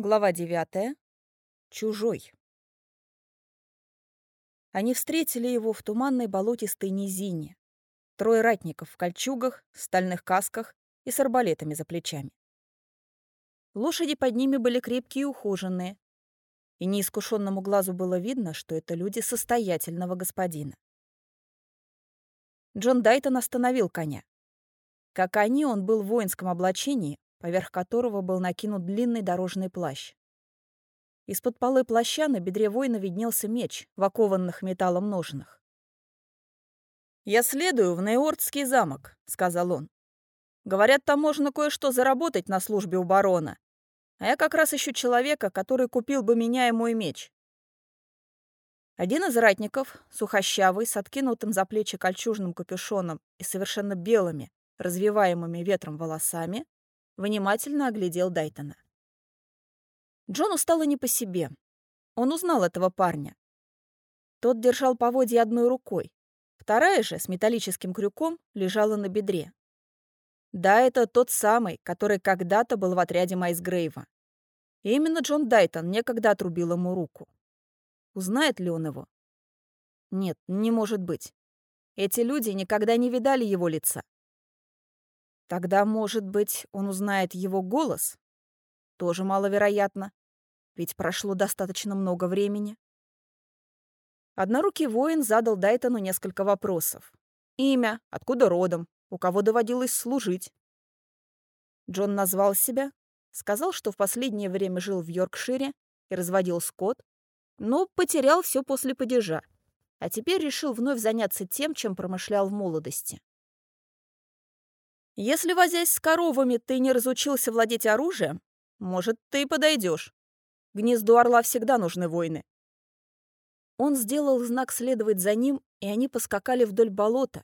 Глава девятая. Чужой. Они встретили его в туманной болотистой низине. Трое ратников в кольчугах, стальных касках и с арбалетами за плечами. Лошади под ними были крепкие и ухоженные, и неискушенному глазу было видно, что это люди состоятельного господина. Джон Дайтон остановил коня. Как они, он был в воинском облачении, поверх которого был накинут длинный дорожный плащ. Из-под полы плаща на бедре воина виднелся меч в окованных металлом ножнах. «Я следую в Нейордский замок», — сказал он. «Говорят, там можно кое-что заработать на службе у барона. А я как раз ищу человека, который купил бы меня и мой меч». Один из ратников, сухощавый, с откинутым за плечи кольчужным капюшоном и совершенно белыми, развиваемыми ветром волосами, внимательно оглядел Дайтона. Джону стало не по себе. Он узнал этого парня. Тот держал поводья одной рукой. Вторая же, с металлическим крюком, лежала на бедре. Да, это тот самый, который когда-то был в отряде Майсгрейва. И именно Джон Дайтон некогда отрубил ему руку. Узнает ли он его? Нет, не может быть. Эти люди никогда не видали его лица. Тогда, может быть, он узнает его голос? Тоже маловероятно, ведь прошло достаточно много времени. Однорукий воин задал Дайтону несколько вопросов. Имя, откуда родом, у кого доводилось служить. Джон назвал себя, сказал, что в последнее время жил в Йоркшире и разводил скот, но потерял все после падежа, а теперь решил вновь заняться тем, чем промышлял в молодости. Если, возясь с коровами, ты не разучился владеть оружием, может, ты и подойдешь. Гнезду орла всегда нужны войны. Он сделал знак следовать за ним, и они поскакали вдоль болота,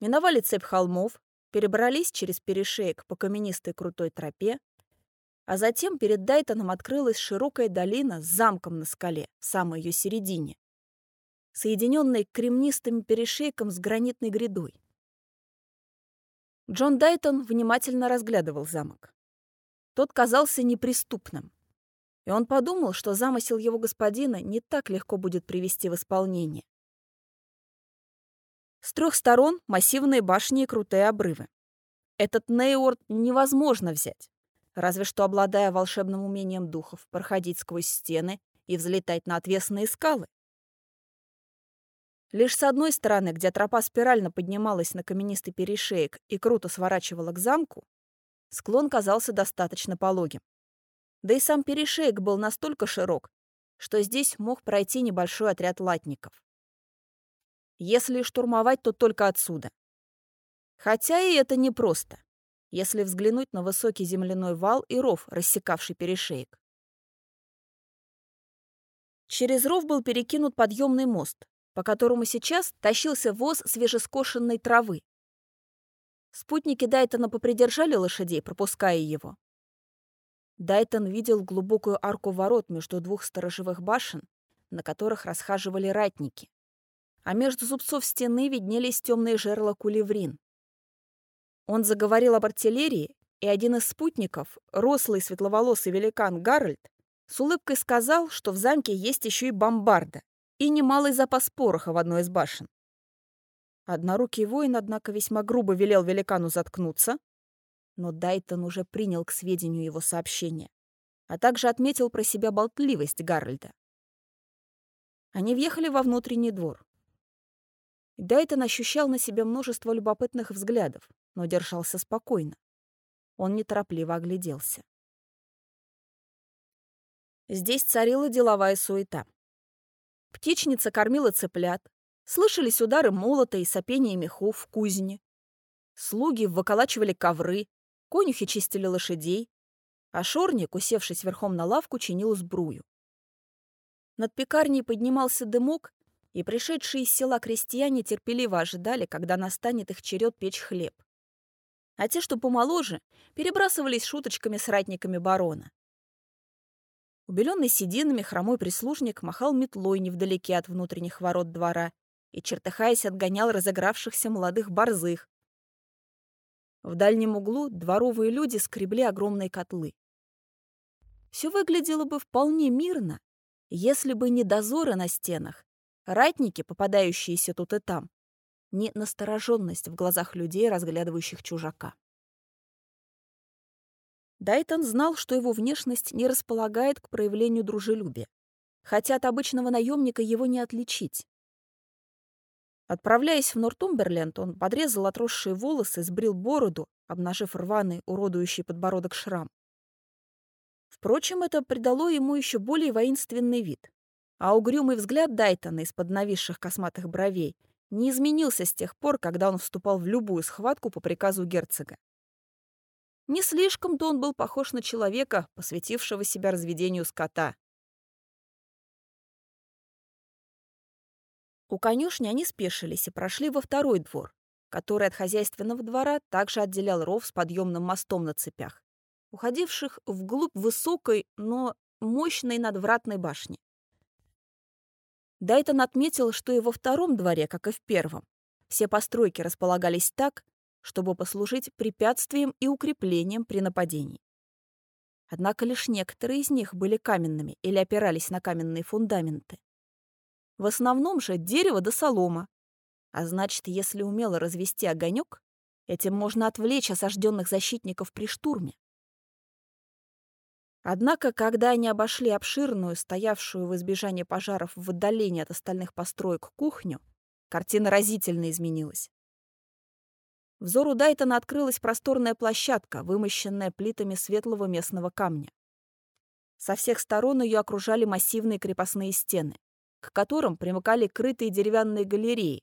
миновали цепь холмов, перебрались через перешеек по каменистой крутой тропе, а затем перед Дайтоном открылась широкая долина с замком на скале в самой ее середине, соединенной кремнистым перешейком с гранитной грядой. Джон Дайтон внимательно разглядывал замок. Тот казался неприступным. И он подумал, что замысел его господина не так легко будет привести в исполнение. С трех сторон массивные башни и крутые обрывы. Этот Нейорд невозможно взять, разве что обладая волшебным умением духов проходить сквозь стены и взлетать на отвесные скалы. Лишь с одной стороны, где тропа спирально поднималась на каменистый перешеек и круто сворачивала к замку, склон казался достаточно пологим. Да и сам перешеек был настолько широк, что здесь мог пройти небольшой отряд латников. Если штурмовать, то только отсюда. Хотя и это непросто, если взглянуть на высокий земляной вал и ров, рассекавший перешеек. Через ров был перекинут подъемный мост, по которому сейчас тащился воз свежескошенной травы. Спутники Дайтона попридержали лошадей, пропуская его. Дайтон видел глубокую арку ворот между двух сторожевых башен, на которых расхаживали ратники. А между зубцов стены виднелись темные жерла кулеврин. Он заговорил об артиллерии, и один из спутников, рослый светловолосый великан Гарольд, с улыбкой сказал, что в замке есть еще и бомбарда и немалый запас пороха в одной из башен. Однорукий воин, однако, весьма грубо велел великану заткнуться, но Дайтон уже принял к сведению его сообщение, а также отметил про себя болтливость Гарольда. Они въехали во внутренний двор. Дайтон ощущал на себе множество любопытных взглядов, но держался спокойно. Он неторопливо огляделся. Здесь царила деловая суета. Птичница кормила цыплят. Слышались удары молота и сопение мехов в кузне. Слуги выколачивали ковры, конюхи чистили лошадей, а шорник, усевшись верхом на лавку, чинил сбрую. Над пекарней поднимался дымок, и пришедшие из села крестьяне терпеливо ожидали, когда настанет их черед печь хлеб. А те, что помоложе, перебрасывались шуточками с ратниками барона. Убеленный сединами хромой прислужник махал метлой невдалеке от внутренних ворот двора и, чертыхаясь, отгонял разыгравшихся молодых борзых. В дальнем углу дворовые люди скребли огромные котлы. все выглядело бы вполне мирно, если бы не дозоры на стенах, ратники, попадающиеся тут и там, не настороженность в глазах людей, разглядывающих чужака. Дайтон знал, что его внешность не располагает к проявлению дружелюбия, хотя от обычного наемника его не отличить. Отправляясь в Нортумберленд, он подрезал отросшие волосы, сбрил бороду, обнажив рваный, уродующий подбородок шрам. Впрочем, это придало ему еще более воинственный вид. А угрюмый взгляд Дайтона из-под нависших косматых бровей не изменился с тех пор, когда он вступал в любую схватку по приказу герцога. Не слишком-то он был похож на человека, посвятившего себя разведению скота. У конюшни они спешились и прошли во второй двор, который от хозяйственного двора также отделял ров с подъемным мостом на цепях, уходивших вглубь высокой, но мощной надвратной башни. Дайтон отметил, что и во втором дворе, как и в первом, все постройки располагались так, чтобы послужить препятствием и укреплением при нападении. Однако лишь некоторые из них были каменными или опирались на каменные фундаменты. В основном же дерево да солома. А значит, если умело развести огонек, этим можно отвлечь осажденных защитников при штурме. Однако, когда они обошли обширную, стоявшую в избежании пожаров в отдалении от остальных построек кухню, картина разительно изменилась. Взору Дайтона открылась просторная площадка, вымощенная плитами светлого местного камня. Со всех сторон ее окружали массивные крепостные стены, к которым примыкали крытые деревянные галереи,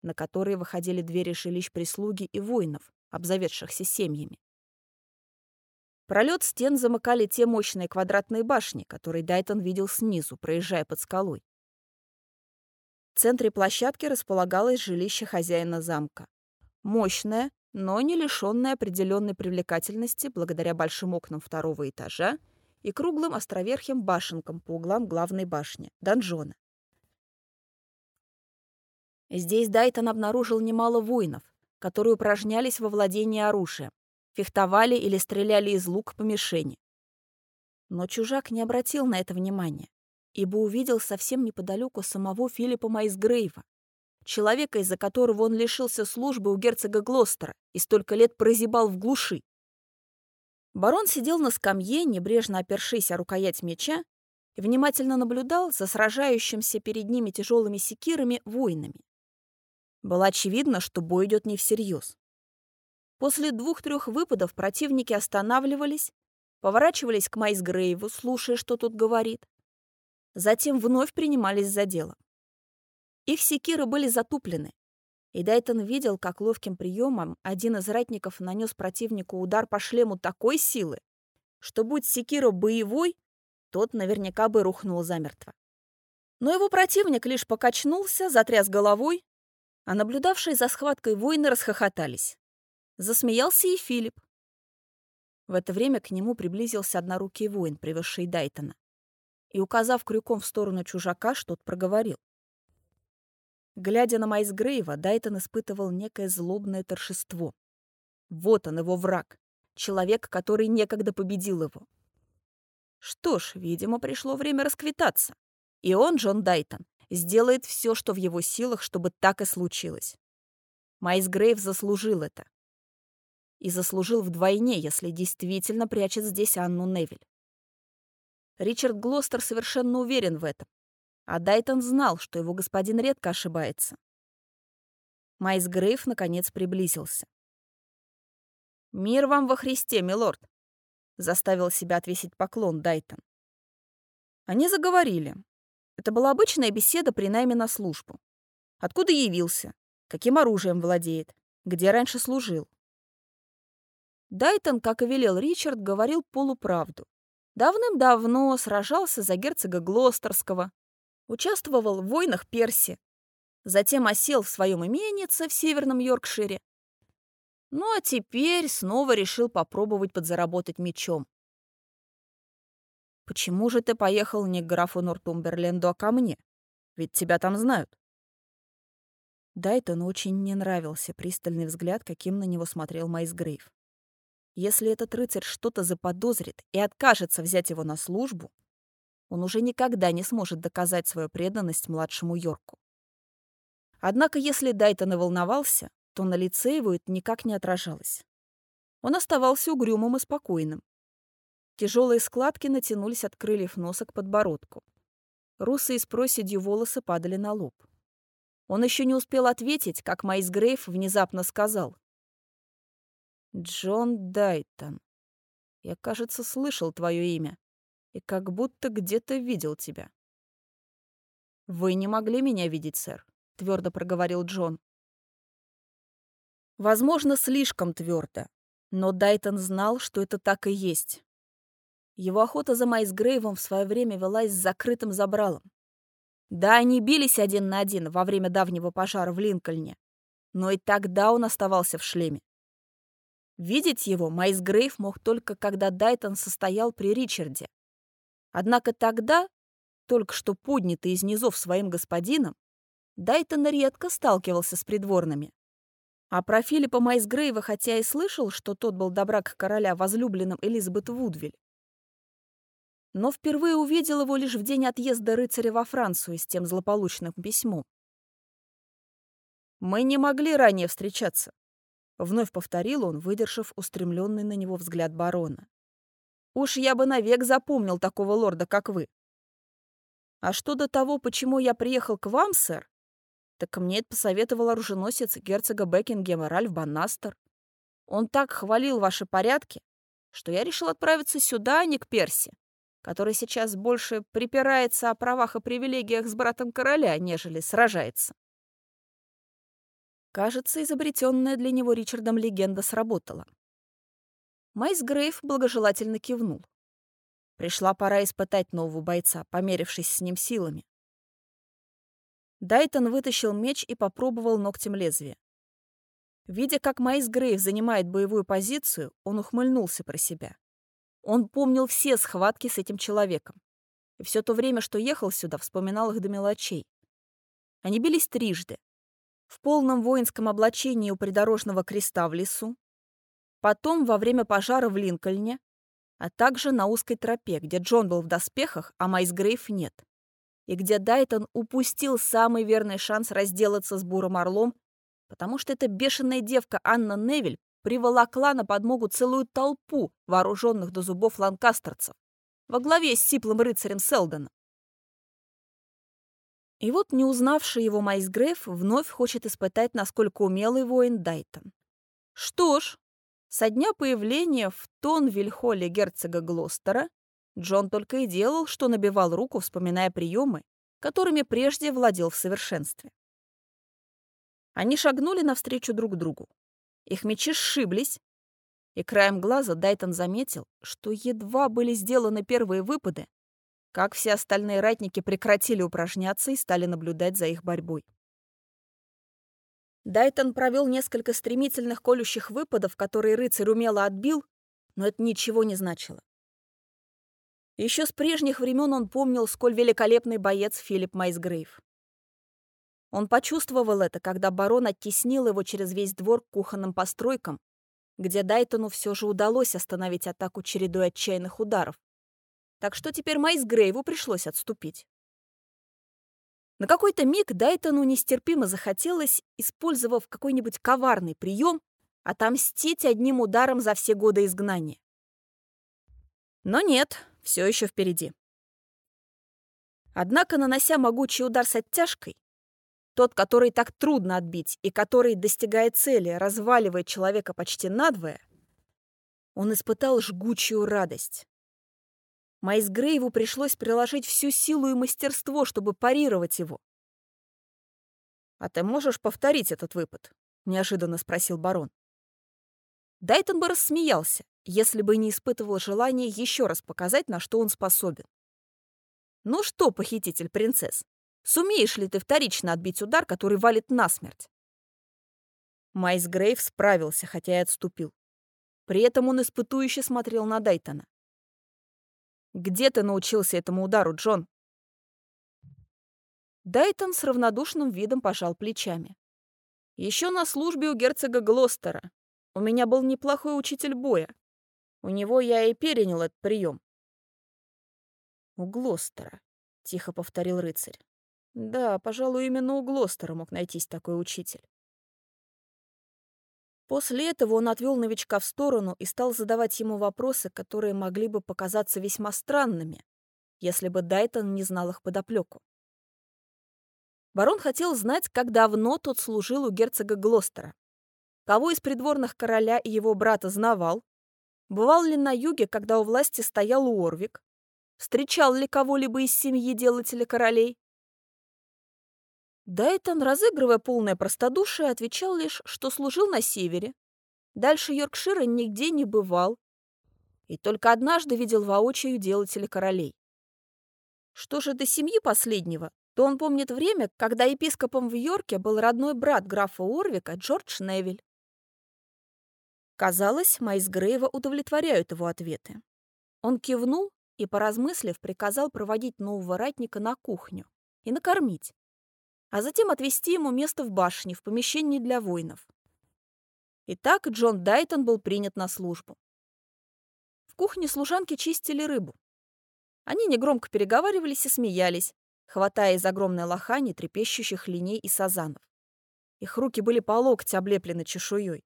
на которые выходили двери жилищ прислуги и воинов, обзаведшихся семьями. Пролет стен замыкали те мощные квадратные башни, которые Дайтон видел снизу, проезжая под скалой. В центре площадки располагалось жилище хозяина замка. Мощная, но не лишенная определенной привлекательности благодаря большим окнам второго этажа и круглым островерхим башенкам по углам главной башни, донжона. Здесь Дайтон обнаружил немало воинов, которые упражнялись во владении оружием, фехтовали или стреляли из лук по мишени. Но чужак не обратил на это внимания, ибо увидел совсем неподалеку самого Филиппа Майсгрейва, человека, из-за которого он лишился службы у герцога Глостера и столько лет прозябал в глуши. Барон сидел на скамье, небрежно опершись о рукоять меча, и внимательно наблюдал за сражающимся перед ними тяжелыми секирами воинами. Было очевидно, что бой идет не всерьез. После двух-трех выпадов противники останавливались, поворачивались к Майсгрейву, слушая, что тут говорит. Затем вновь принимались за дело. Их секиры были затуплены, и Дайтон видел, как ловким приемом один из ратников нанес противнику удар по шлему такой силы, что будь секира боевой, тот наверняка бы рухнул замертво. Но его противник лишь покачнулся, затряс головой, а наблюдавшие за схваткой воины расхохотались. Засмеялся и Филипп. В это время к нему приблизился однорукий воин, превысший Дайтона, и, указав крюком в сторону чужака, что-то проговорил. Глядя на Майсгрейва, Дайтон испытывал некое злобное торжество. Вот он, его враг. Человек, который некогда победил его. Что ж, видимо, пришло время расквитаться. И он, Джон Дайтон, сделает все, что в его силах, чтобы так и случилось. Майсгрейв заслужил это. И заслужил вдвойне, если действительно прячет здесь Анну Невиль. Ричард Глостер совершенно уверен в этом. А Дайтон знал, что его господин редко ошибается. Майс Грейв, наконец, приблизился. «Мир вам во Христе, милорд!» — заставил себя отвесить поклон Дайтон. Они заговорили. Это была обычная беседа при найме на службу. Откуда явился? Каким оружием владеет? Где раньше служил? Дайтон, как и велел Ричард, говорил полуправду. Давным-давно сражался за герцога Глостерского, Участвовал в войнах Перси. Затем осел в своем именице в Северном Йоркшире. Ну а теперь снова решил попробовать подзаработать мечом. «Почему же ты поехал не к графу Нортумберленду, а ко мне? Ведь тебя там знают». Дайтону очень не нравился пристальный взгляд, каким на него смотрел Майсгрейв. Если этот рыцарь что-то заподозрит и откажется взять его на службу, он уже никогда не сможет доказать свою преданность младшему Йорку. Однако, если Дайтон и волновался, то на лице его это никак не отражалось. Он оставался угрюмым и спокойным. Тяжелые складки натянулись от крыльев носа к подбородку. Русые с проседью волосы падали на лоб. Он еще не успел ответить, как Майс Грейв внезапно сказал. «Джон Дайтон, я, кажется, слышал твое имя и как будто где-то видел тебя». «Вы не могли меня видеть, сэр», — твердо проговорил Джон. Возможно, слишком твердо, но Дайтон знал, что это так и есть. Его охота за Майсгрейвом в свое время велась с закрытым забралом. Да, они бились один на один во время давнего пожара в Линкольне, но и тогда он оставался в шлеме. Видеть его Майс Грейв мог только когда Дайтон состоял при Ричарде. Однако тогда, только что поднятый из низов своим господином, Дайтон редко сталкивался с придворными. А про Филиппа Майсгрейва, хотя и слышал, что тот был добрак короля возлюбленным Элизабет Вудвиль, но впервые увидел его лишь в день отъезда рыцаря во Францию с тем злополучным письмом. «Мы не могли ранее встречаться», — вновь повторил он, выдержав устремленный на него взгляд барона. «Уж я бы навек запомнил такого лорда, как вы. А что до того, почему я приехал к вам, сэр, так мне это посоветовал оруженосец герцога Бекингема Ральф Баннастер. Он так хвалил ваши порядки, что я решил отправиться сюда, а не к Перси который сейчас больше припирается о правах и привилегиях с братом короля, нежели сражается. Кажется, изобретенная для него Ричардом легенда сработала. Майс Грейв благожелательно кивнул. Пришла пора испытать нового бойца, померившись с ним силами. Дайтон вытащил меч и попробовал ногтем лезвие. Видя, как Майс Грейв занимает боевую позицию, он ухмыльнулся про себя. Он помнил все схватки с этим человеком. И все то время, что ехал сюда, вспоминал их до мелочей. Они бились трижды. В полном воинском облачении у придорожного креста в лесу, потом во время пожара в Линкольне, а также на узкой тропе, где Джон был в доспехах, а Майс Грейв нет, и где Дайтон упустил самый верный шанс разделаться с Буром Орлом, потому что эта бешеная девка Анна Невель приволокла на подмогу целую толпу вооруженных до зубов ланкастерцев во главе с сиплым рыцарем Селдоном. И вот не узнавший его Майс Греф вновь хочет испытать, насколько умелый воин Дайтон. Что ж, со дня появления в Тонвиль-холле герцога Глостера Джон только и делал, что набивал руку, вспоминая приемы, которыми прежде владел в совершенстве. Они шагнули навстречу друг другу. Их мечи сшиблись, и краем глаза Дайтон заметил, что едва были сделаны первые выпады, как все остальные ратники прекратили упражняться и стали наблюдать за их борьбой. Дайтон провел несколько стремительных колющих выпадов, которые рыцарь умело отбил, но это ничего не значило. Еще с прежних времен он помнил, сколь великолепный боец Филипп Майсгрейв. Он почувствовал это, когда барон оттеснил его через весь двор к кухонным постройкам, где Дайтону все же удалось остановить атаку чередой отчаянных ударов. Так что теперь Майс Грейву пришлось отступить. На какой-то миг Дайтону нестерпимо захотелось, использовав какой-нибудь коварный прием, отомстить одним ударом за все годы изгнания. Но нет, все еще впереди. Однако, нанося могучий удар с оттяжкой, тот, который так трудно отбить и который, достигая цели, разваливает человека почти надвое, он испытал жгучую радость. Майс Грейву пришлось приложить всю силу и мастерство, чтобы парировать его. «А ты можешь повторить этот выпад?» — неожиданно спросил барон. Дайтон бы рассмеялся, если бы не испытывал желания еще раз показать, на что он способен. «Ну что, похититель принцесс, Сумеешь ли ты вторично отбить удар, который валит насмерть?» Майс Грейв справился, хотя и отступил. При этом он испытующе смотрел на Дайтона. «Где ты научился этому удару, Джон?» Дайтон с равнодушным видом пожал плечами. Еще на службе у герцога Глостера. У меня был неплохой учитель боя, У него я и перенял этот прием. «У Глостера», — тихо повторил рыцарь. «Да, пожалуй, именно у Глостера мог найтись такой учитель». После этого он отвел новичка в сторону и стал задавать ему вопросы, которые могли бы показаться весьма странными, если бы Дайтон не знал их подоплеку. Барон хотел знать, как давно тот служил у герцога Глостера, кого из придворных короля и его брата знавал, бывал ли на юге, когда у власти стоял Уорвик, встречал ли кого-либо из семьи делателя королей, Дайтон, разыгрывая полное простодушие, отвечал лишь, что служил на севере. Дальше Йоркшира нигде не бывал. И только однажды видел воочию делателя королей. Что же до семьи последнего, то он помнит время, когда епископом в Йорке был родной брат графа Орвика Джордж Невиль. Казалось, Майс Грейва удовлетворяют его ответы. Он кивнул и, поразмыслив, приказал проводить нового ратника на кухню и накормить а затем отвести ему место в башне, в помещении для воинов. Итак, Джон Дайтон был принят на службу. В кухне служанки чистили рыбу. Они негромко переговаривались и смеялись, хватая из огромной лохани трепещущих линей и сазанов. Их руки были по локоть облеплены чешуей.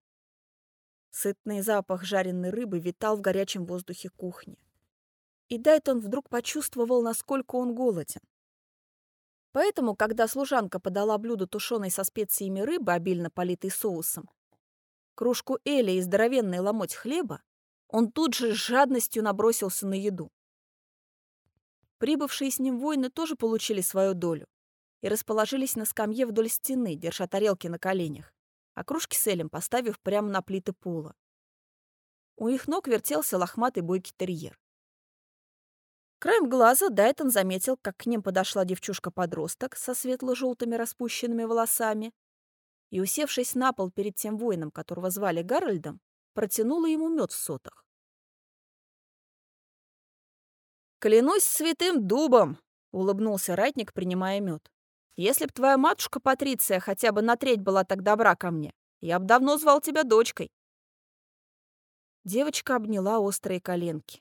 Сытный запах жареной рыбы витал в горячем воздухе кухни. И Дайтон вдруг почувствовал, насколько он голоден. Поэтому, когда служанка подала блюдо тушеной со специями рыбы, обильно политой соусом, кружку Эли и здоровенный ломоть хлеба, он тут же с жадностью набросился на еду. Прибывшие с ним воины тоже получили свою долю и расположились на скамье вдоль стены, держа тарелки на коленях, а кружки с Элем поставив прямо на плиты пола. У их ног вертелся лохматый бойкий терьер. Краем глаза Дайтон заметил, как к ним подошла девчушка-подросток со светло-желтыми распущенными волосами и, усевшись на пол перед тем воином, которого звали Гарольдом, протянула ему мед в сотах. «Клянусь святым дубом!» — улыбнулся ратник, принимая мед. «Если б твоя матушка Патриция хотя бы на треть была так добра ко мне, я б давно звал тебя дочкой». Девочка обняла острые коленки.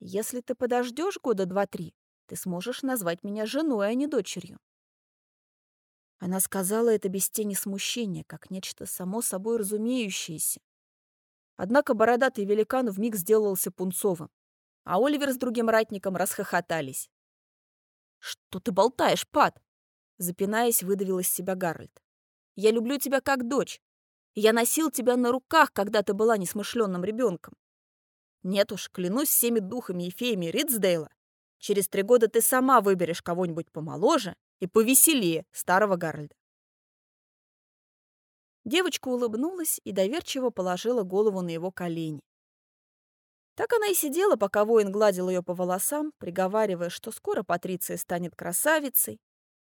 Если ты подождешь года два-три, ты сможешь назвать меня женой, а не дочерью. Она сказала это без тени смущения, как нечто само собой разумеющееся. Однако бородатый великан вмиг сделался пунцовым, а Оливер с другим ратником расхохотались. «Что ты болтаешь, Пат?» Запинаясь, выдавил из себя Гарольд. «Я люблю тебя как дочь. Я носил тебя на руках, когда ты была несмышленным ребенком. Нет уж, клянусь всеми духами и феями Ридсдейла. Через три года ты сама выберешь кого-нибудь помоложе и повеселее старого Гарольда. Девочка улыбнулась и доверчиво положила голову на его колени. Так она и сидела, пока воин гладил ее по волосам, приговаривая, что скоро Патриция станет красавицей,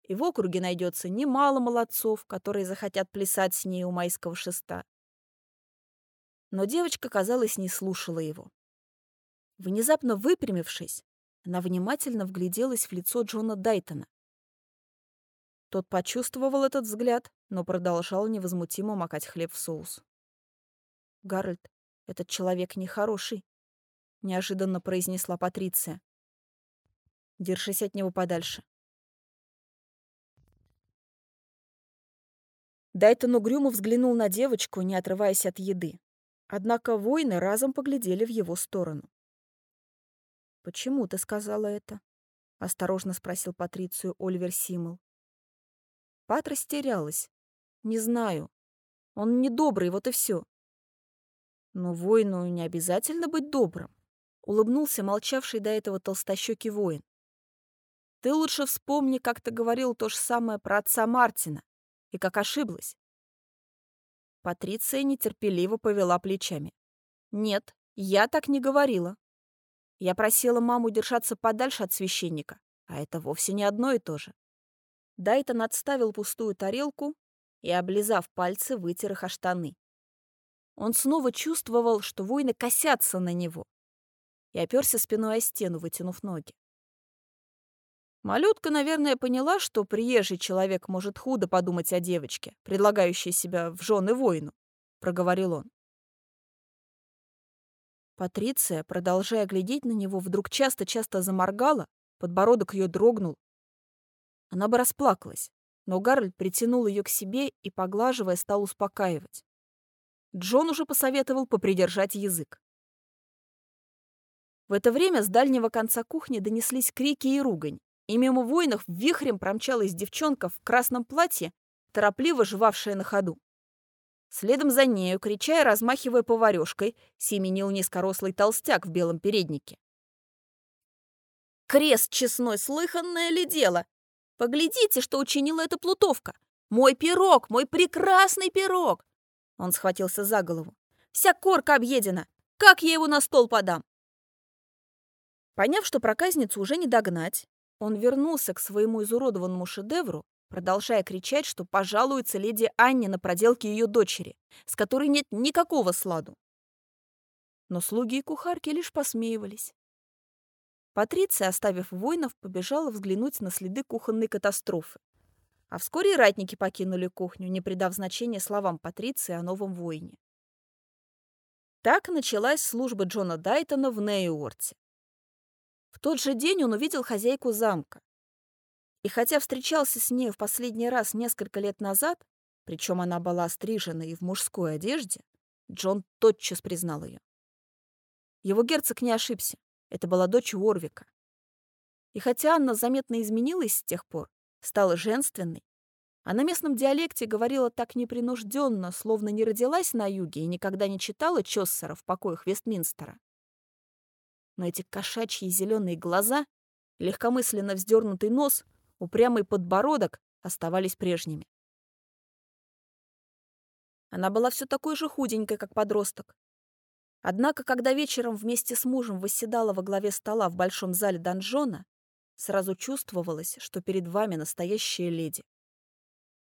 и в округе найдется немало молодцов, которые захотят плясать с ней у майского шеста. Но девочка, казалось, не слушала его. Внезапно выпрямившись, она внимательно вгляделась в лицо Джона Дайтона. Тот почувствовал этот взгляд, но продолжал невозмутимо макать хлеб в соус. «Гарольд, этот человек нехороший», — неожиданно произнесла Патриция. «Держись от него подальше». Дайтон угрюмо взглянул на девочку, не отрываясь от еды. Однако воины разом поглядели в его сторону. «Почему ты сказала это?» — осторожно спросил Патрицию Оливер Симмел. Пат растерялась. «Не знаю. Он недобрый, вот и все. «Но воину не обязательно быть добрым», — улыбнулся молчавший до этого толстощекий воин. «Ты лучше вспомни, как ты говорил то же самое про отца Мартина и как ошиблась». Патриция нетерпеливо повела плечами. «Нет, я так не говорила. Я просила маму держаться подальше от священника, а это вовсе не одно и то же. Дайтон отставил пустую тарелку и, облизав пальцы, вытер их о штаны. Он снова чувствовал, что воины косятся на него, и оперся спиной о стену, вытянув ноги. Малютка, наверное, поняла, что приезжий человек может худо подумать о девочке, предлагающей себя в жены воину, проговорил он. Патриция, продолжая глядеть на него, вдруг часто-часто заморгала, подбородок ее дрогнул. Она бы расплакалась, но Гарольд притянул ее к себе и, поглаживая, стал успокаивать. Джон уже посоветовал попридержать язык. В это время с дальнего конца кухни донеслись крики и ругань, и мимо воинов вихрем промчалась девчонка в красном платье, торопливо жевавшая на ходу. Следом за нею, крича и размахивая поварёшкой, семенил низкорослый толстяк в белом переднике. «Крест честной, слыханное ли дело? Поглядите, что учинила эта плутовка! Мой пирог, мой прекрасный пирог!» Он схватился за голову. «Вся корка объедена! Как я его на стол подам?» Поняв, что проказницу уже не догнать, он вернулся к своему изуродованному шедевру продолжая кричать, что пожалуется леди Анне на проделки ее дочери, с которой нет никакого сладу. Но слуги и кухарки лишь посмеивались. Патриция, оставив воинов, побежала взглянуть на следы кухонной катастрофы. А вскоре ратники покинули кухню, не придав значения словам Патриции о новом воине. Так началась служба Джона Дайтона в Нейуорте. В тот же день он увидел хозяйку замка, и хотя встречался с ней в последний раз несколько лет назад, причем она была стрижена и в мужской одежде, Джон тотчас признал ее. Его герцог не ошибся. Это была дочь Уорвика. И хотя Анна заметно изменилась с тех пор, стала женственной, а на местном диалекте говорила так непринужденно, словно не родилась на юге и никогда не читала Чоссера в покоях Вестминстера. Но эти кошачьи зеленые глаза, легкомысленно вздернутый нос упрямый подбородок оставались прежними. Она была все такой же худенькой, как подросток. Однако, когда вечером вместе с мужем восседала во главе стола в большом зале донжона, сразу чувствовалось, что перед вами настоящая леди.